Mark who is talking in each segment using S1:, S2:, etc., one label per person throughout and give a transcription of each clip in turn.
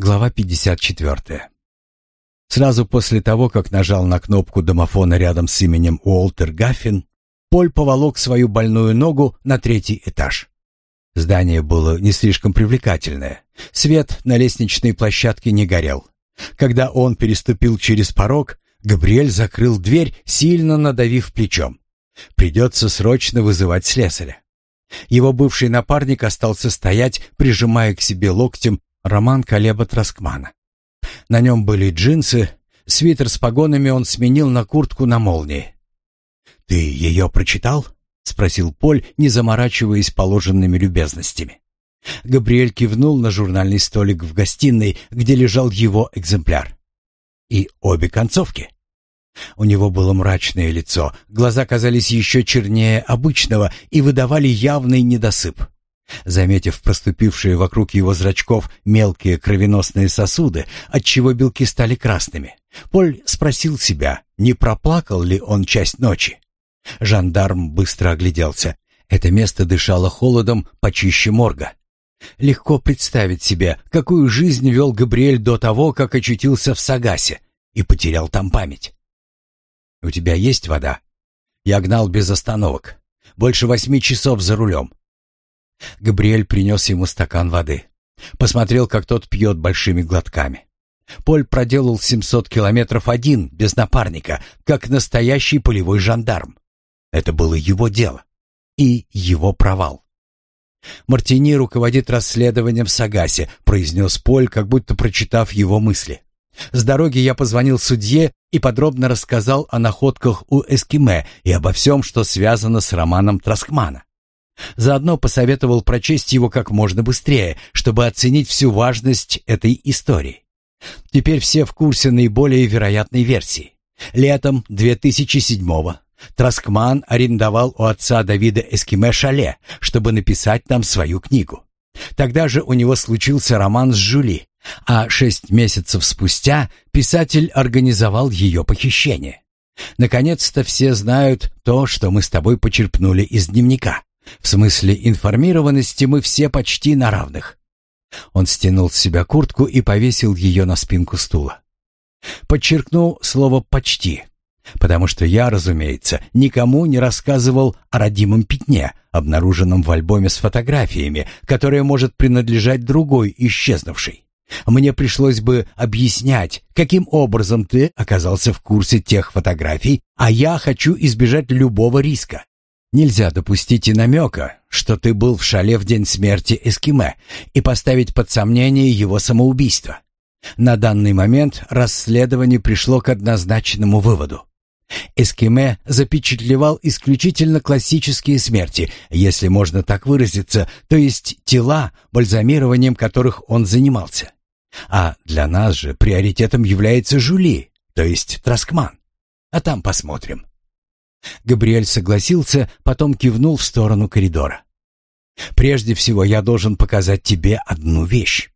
S1: Глава 54. Сразу после того, как нажал на кнопку домофона рядом с именем Уолтер Гаффин, Поль поволок свою больную ногу на третий этаж. Здание было не слишком привлекательное. Свет на лестничной площадке не горел. Когда он переступил через порог, Габриэль закрыл дверь, сильно надавив плечом. Придется срочно вызывать слесаря. Его бывший напарник остался стоять, прижимая к себе локтем Роман Калеба Раскмана. На нем были джинсы, свитер с погонами он сменил на куртку на молнии. «Ты ее прочитал?» — спросил Поль, не заморачиваясь положенными любезностями. Габриэль кивнул на журнальный столик в гостиной, где лежал его экземпляр. «И обе концовки?» У него было мрачное лицо, глаза казались еще чернее обычного и выдавали явный недосып. Заметив проступившие вокруг его зрачков мелкие кровеносные сосуды, отчего белки стали красными, Поль спросил себя, не проплакал ли он часть ночи. Жандарм быстро огляделся. Это место дышало холодом почище морга. Легко представить себе, какую жизнь вел Габриэль до того, как очутился в Сагасе и потерял там память. «У тебя есть вода?» Я гнал без остановок. Больше восьми часов за рулем. Габриэль принес ему стакан воды. Посмотрел, как тот пьет большими глотками. Поль проделал 700 километров один, без напарника, как настоящий полевой жандарм. Это было его дело. И его провал. «Мартини руководит расследованием в Сагасе», — произнес Поль, как будто прочитав его мысли. «С дороги я позвонил судье и подробно рассказал о находках у Эскиме и обо всем, что связано с романом Троскмана. Заодно посоветовал прочесть его как можно быстрее, чтобы оценить всю важность этой истории. Теперь все в курсе наиболее вероятной версии. Летом 2007-го Троскман арендовал у отца Давида Эскиме шале, чтобы написать там свою книгу. Тогда же у него случился роман с Жюли, а шесть месяцев спустя писатель организовал ее похищение. Наконец-то все знают то, что мы с тобой почерпнули из дневника. В смысле информированности мы все почти на равных. Он стянул с себя куртку и повесил ее на спинку стула. Подчеркну слово «почти», потому что я, разумеется, никому не рассказывал о родимом пятне, обнаруженном в альбоме с фотографиями, которое может принадлежать другой исчезнувшей. Мне пришлось бы объяснять, каким образом ты оказался в курсе тех фотографий, а я хочу избежать любого риска. Нельзя допустить и намека, что ты был в шале в день смерти Эскиме и поставить под сомнение его самоубийство. На данный момент расследование пришло к однозначному выводу. Эскиме запечатлевал исключительно классические смерти, если можно так выразиться, то есть тела, бальзамированием которых он занимался. А для нас же приоритетом является Жули, то есть Троскман. А там посмотрим. Габриэль согласился, потом кивнул в сторону коридора. «Прежде всего я должен показать тебе одну вещь».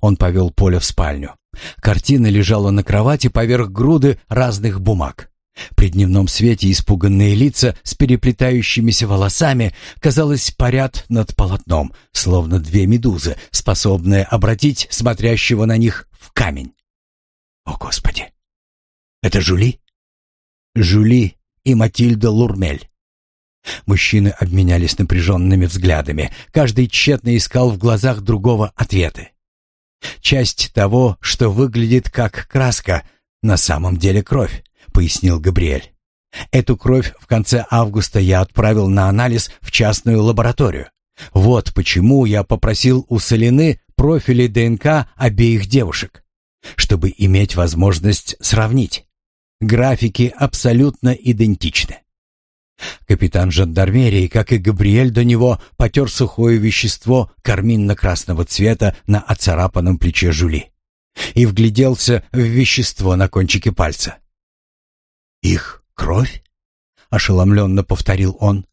S1: Он повел Поля в спальню. Картина лежала на кровати поверх груды разных бумаг. При дневном свете испуганные лица с переплетающимися волосами, казалось, парят над полотном, словно две медузы, способные обратить смотрящего на них в камень. «О, Господи! Это Жули?» «Жули», и Матильда Лурмель. Мужчины обменялись напряженными взглядами. Каждый тщетно искал в глазах другого ответы. «Часть того, что выглядит как краска, на самом деле кровь», — пояснил Габриэль. «Эту кровь в конце августа я отправил на анализ в частную лабораторию. Вот почему я попросил у Солины профили ДНК обеих девушек, чтобы иметь возможность сравнить. Графики абсолютно идентичны. Капитан жандармерии, как и Габриэль до него, потер сухое вещество карминно-красного цвета на оцарапанном плече Жули и вгляделся в вещество на кончике пальца. «Их кровь?» — ошеломленно повторил он.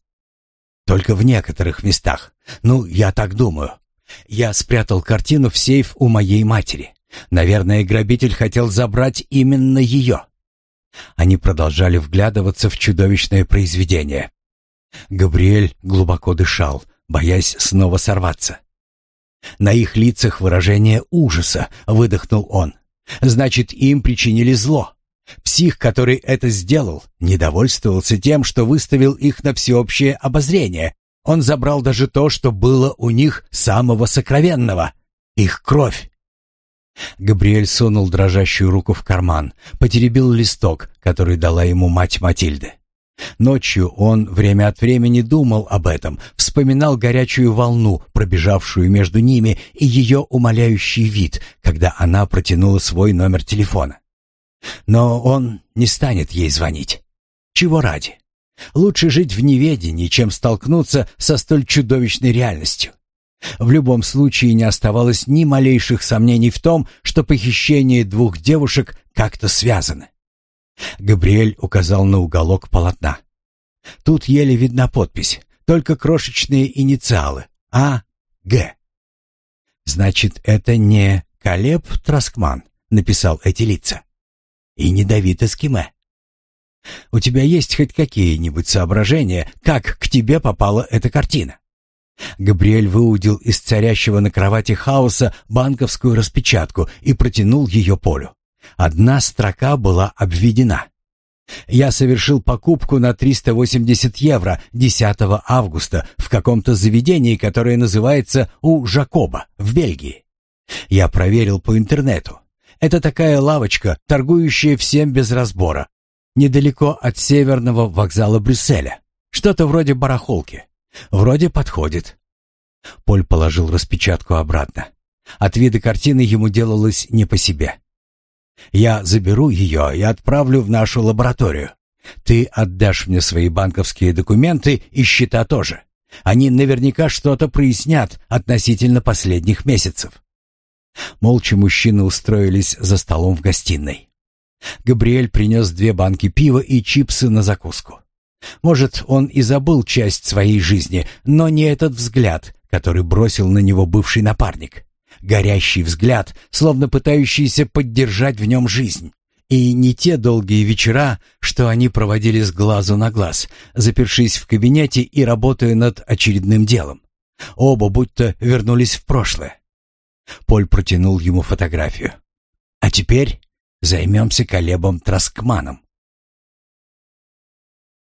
S1: «Только в некоторых местах. Ну, я так думаю. Я спрятал картину в сейф у моей матери. Наверное, грабитель хотел забрать именно ее. Они продолжали вглядываться в чудовищное произведение. Габриэль глубоко дышал, боясь снова сорваться. На их лицах выражение ужаса, выдохнул он. Значит, им причинили зло. Псих, который это сделал, недовольствовался тем, что выставил их на всеобщее обозрение. Он забрал даже то, что было у них самого сокровенного их кровь. Габриэль сунул дрожащую руку в карман, потеребил листок, который дала ему мать Матильды. Ночью он время от времени думал об этом, вспоминал горячую волну, пробежавшую между ними, и ее умоляющий вид, когда она протянула свой номер телефона. Но он не станет ей звонить. Чего ради? Лучше жить в неведении, чем столкнуться со столь чудовищной реальностью. В любом случае не оставалось ни малейших сомнений в том, что похищение двух девушек как-то связано. Габриэль указал на уголок полотна. Тут еле видна подпись, только крошечные инициалы А. Г. Значит, это не Калеб Троскман написал эти лица. И не Давид Эскиме. У тебя есть хоть какие-нибудь соображения, как к тебе попала эта картина? Габриэль выудил из царящего на кровати хаоса банковскую распечатку и протянул ее Полю. Одна строка была обведена. «Я совершил покупку на 380 евро 10 августа в каком-то заведении, которое называется «У Жакоба» в Бельгии. Я проверил по интернету. Это такая лавочка, торгующая всем без разбора, недалеко от северного вокзала Брюсселя. Что-то вроде барахолки. Вроде подходит. Поль положил распечатку обратно. От вида картины ему делалось не по себе. Я заберу ее и отправлю в нашу лабораторию. Ты отдашь мне свои банковские документы и счета тоже. Они наверняка что-то прояснят относительно последних месяцев. Молча мужчины устроились за столом в гостиной. Габриэль принес две банки пива и чипсы на закуску. Может, он и забыл часть своей жизни, но не этот взгляд, который бросил на него бывший напарник. Горящий взгляд, словно пытающийся поддержать в нем жизнь. И не те долгие вечера, что они проводили с глазу на глаз, запершись в кабинете и работая над очередным делом. Оба будто вернулись в прошлое. Поль протянул ему фотографию. «А теперь займемся Колебом Троскманом».